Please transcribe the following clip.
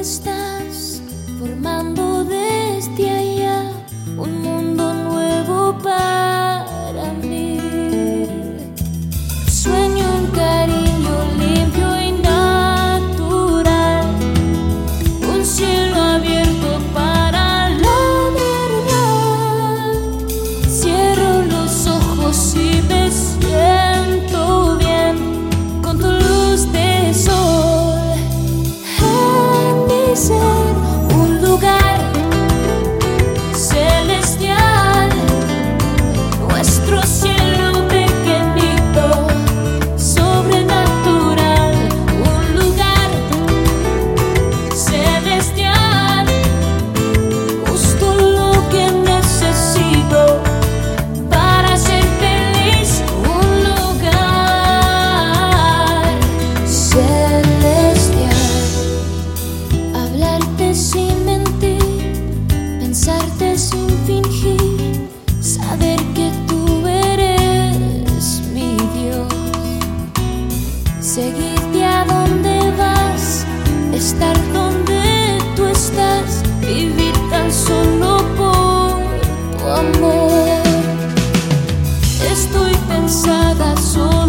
estás formando desde vivir tan solo por tu amor. Estoy pensada solo.